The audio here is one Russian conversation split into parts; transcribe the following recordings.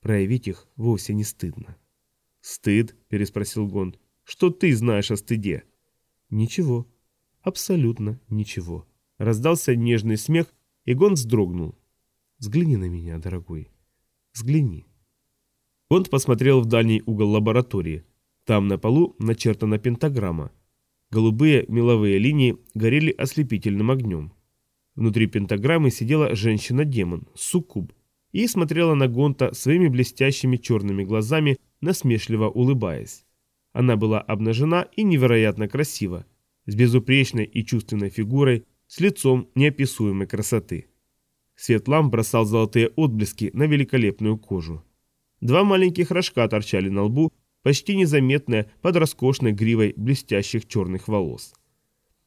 Проявить их вовсе не стыдно. «Стыд?» – переспросил Гонд. «Что ты знаешь о стыде?» «Ничего. Абсолютно ничего». Раздался нежный смех, и Гонд вздрогнул. «Взгляни на меня, дорогой. Взгляни». Гонд посмотрел в дальний угол лаборатории. Там на полу начертана пентаграмма. Голубые меловые линии горели ослепительным огнем. Внутри пентаграммы сидела женщина-демон, суккуб, и смотрела на Гонта своими блестящими черными глазами, насмешливо улыбаясь. Она была обнажена и невероятно красива, с безупречной и чувственной фигурой, с лицом неописуемой красоты. Свет ламп бросал золотые отблески на великолепную кожу. Два маленьких рожка торчали на лбу, почти незаметные под роскошной гривой блестящих черных волос.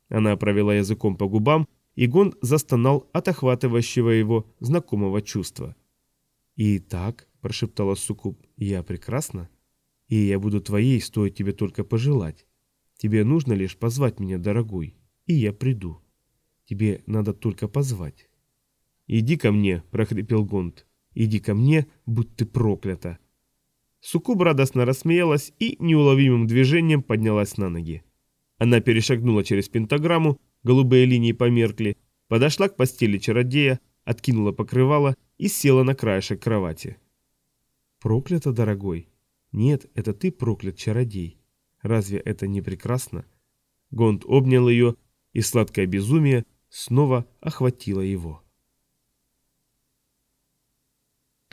Она провела языком по губам, и Гонд застонал от охватывающего его знакомого чувства. «И так», — прошептала Сукуб, — «я прекрасна, и я буду твоей, стоит тебе только пожелать. Тебе нужно лишь позвать меня, дорогой, и я приду. Тебе надо только позвать». «Иди ко мне», — прохрипел Гонд. «Иди ко мне, будь ты проклята». Сукуб радостно рассмеялась и неуловимым движением поднялась на ноги. Она перешагнула через пентаграмму, голубые линии померкли, подошла к постели чародея, откинула покрывало и села на краешек кровати. «Проклято, дорогой? Нет, это ты проклят, чародей. Разве это не прекрасно?» Гонд обнял ее, и сладкое безумие снова охватило его.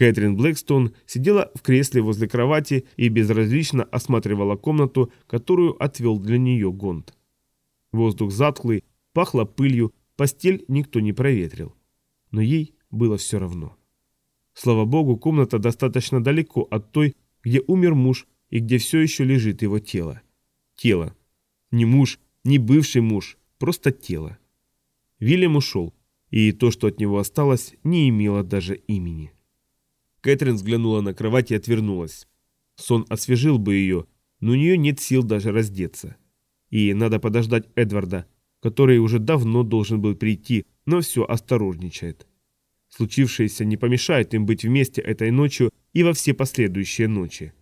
Кэтрин Блэкстон сидела в кресле возле кровати и безразлично осматривала комнату, которую отвел для нее Гонд. Воздух затхлый, пахло пылью, постель никто не проветрил. Но ей было все равно. Слава богу, комната достаточно далеко от той, где умер муж и где все еще лежит его тело. Тело. Не муж, не бывший муж, просто тело. Вильям ушел, и то, что от него осталось, не имело даже имени. Кэтрин взглянула на кровать и отвернулась. Сон освежил бы ее, но у нее нет сил даже раздеться. И надо подождать Эдварда, который уже давно должен был прийти, но все осторожничает. Случившееся не помешает им быть вместе этой ночью и во все последующие ночи.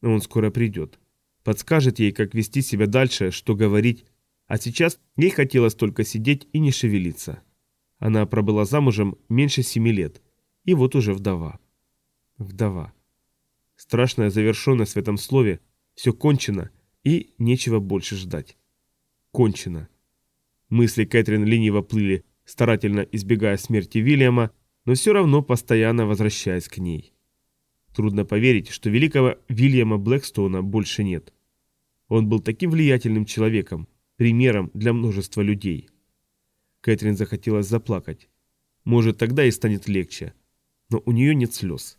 Но он скоро придет. Подскажет ей, как вести себя дальше, что говорить. А сейчас ей хотелось только сидеть и не шевелиться. Она пробыла замужем меньше семи лет. И вот уже вдова. Вдова. Страшная завершенность в этом слове. Все кончено, и нечего больше ждать. Кончено. Мысли Кэтрин лениво плыли, старательно избегая смерти Вильяма, но все равно постоянно возвращаясь к ней. Трудно поверить, что великого Вильяма Блэкстоуна больше нет. Он был таким влиятельным человеком, примером для множества людей. Кэтрин захотелось заплакать. Может, тогда и станет легче. Но у нее нет слез.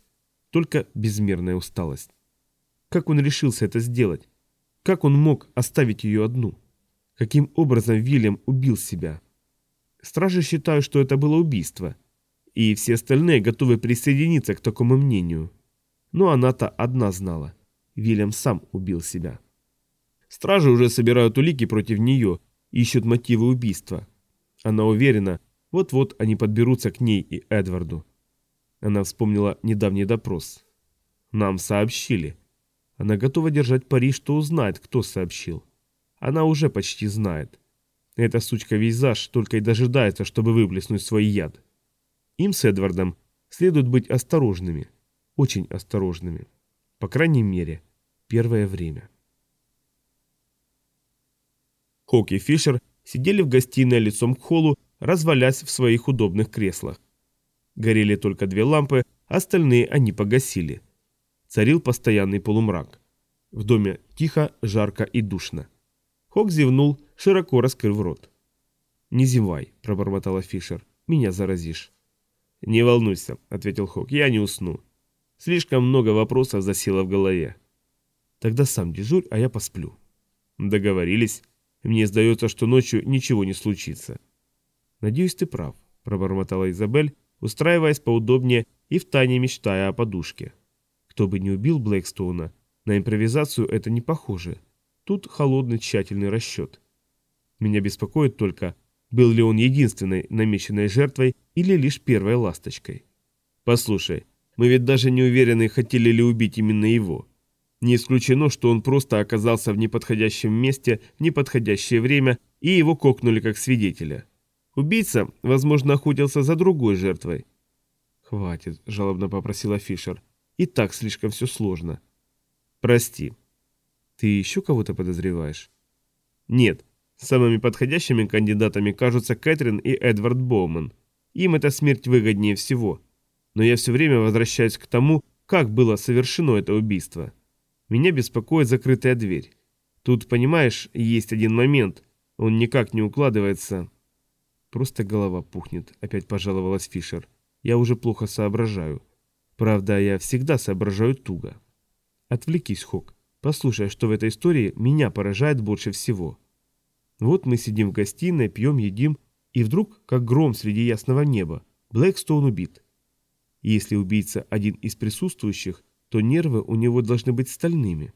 Только безмерная усталость. Как он решился это сделать? Как он мог оставить ее одну? Каким образом Вильям убил себя? Стражи считают, что это было убийство – и все остальные готовы присоединиться к такому мнению. Но она-то одна знала. Вильям сам убил себя. Стражи уже собирают улики против нее, ищут мотивы убийства. Она уверена, вот-вот они подберутся к ней и Эдварду. Она вспомнила недавний допрос. Нам сообщили. Она готова держать пари, что узнает, кто сообщил. Она уже почти знает. Эта сучка Вейзаж только и дожидается, чтобы выплеснуть свой яд. Им с Эдвардом следует быть осторожными, очень осторожными. По крайней мере, первое время. Хок и Фишер сидели в гостиной лицом к холлу, развалясь в своих удобных креслах. Горели только две лампы, остальные они погасили. Царил постоянный полумрак. В доме тихо, жарко и душно. Хок зевнул, широко раскрыв рот. «Не зевай», – пробормотала Фишер, – «меня заразишь». «Не волнуйся», — ответил Хок, — «я не усну. Слишком много вопросов засело в голове». «Тогда сам дежурь, а я посплю». «Договорились. Мне сдается, что ночью ничего не случится». «Надеюсь, ты прав», — пробормотала Изабель, устраиваясь поудобнее и втайне мечтая о подушке. Кто бы не убил Блэкстоуна, на импровизацию это не похоже. Тут холодный тщательный расчет. Меня беспокоит только, был ли он единственной намеченной жертвой или лишь первой ласточкой? Послушай, Мы ведь даже не уверены, хотели ли убить именно его. Не исключено, что он просто оказался в неподходящем месте в неподходящее время, и его кокнули как свидетеля. Убийца, возможно, охотился за другой жертвой. «Хватит», – жалобно попросила Фишер. «И так слишком все сложно». «Прости». «Ты еще кого-то подозреваешь?» «Нет. Самыми подходящими кандидатами кажутся Кэтрин и Эдвард Боуман. Им эта смерть выгоднее всего. Но я все время возвращаюсь к тому, как было совершено это убийство. Меня беспокоит закрытая дверь. Тут, понимаешь, есть один момент. Он никак не укладывается. Просто голова пухнет, опять пожаловалась Фишер. Я уже плохо соображаю. Правда, я всегда соображаю туго. Отвлекись, Хок. Послушай, что в этой истории меня поражает больше всего. Вот мы сидим в гостиной, пьем, едим, и вдруг, как гром среди ясного неба, Блэкстоун убит. Если убийца один из присутствующих, то нервы у него должны быть стальными.